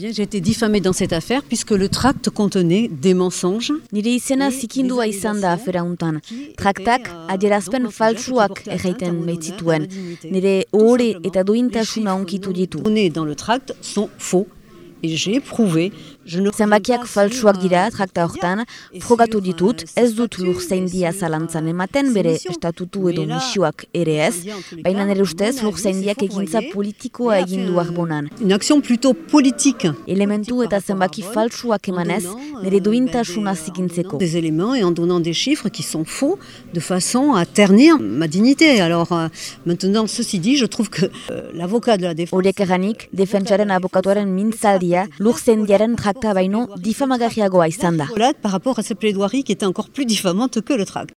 j'ai été diffamée dans cette affaire puisque le tract contenait des mensonges. Nire izena zikindua izan da afera untan. Traktak adierazpen faltsuak erraiten meitzituen. Nire ohore eta duintasuna onkitu ditu. Dans le tract sont faux. Et j'ai prouvé Zenbakiak faltsuak dira trakta hortan, frogatu ditut, ez dut lur zein dia zalantzan ematen bere estatutu edo misioak ere ez, baina nire ustez lur zein diak egintza politikoa egin du arbonan. Une action plutôt politique. Elementu eta zenbaki faltsuak emanez, nire duintasuna zikintzeko. Des éléments et en donnant des chiffres qui sont faux, de façon à ternir ma dignité. Alors euh, maintenant, ceci dit, je trouve que euh, l'avocat de la défense... Horiek eranik, defentsaren abokatuaren mintzaldia, lur zein diaren trakta baino difamagarriagoa izan da. Par rapport à cette plaidoirie qui était encore plus diffamante que le tract.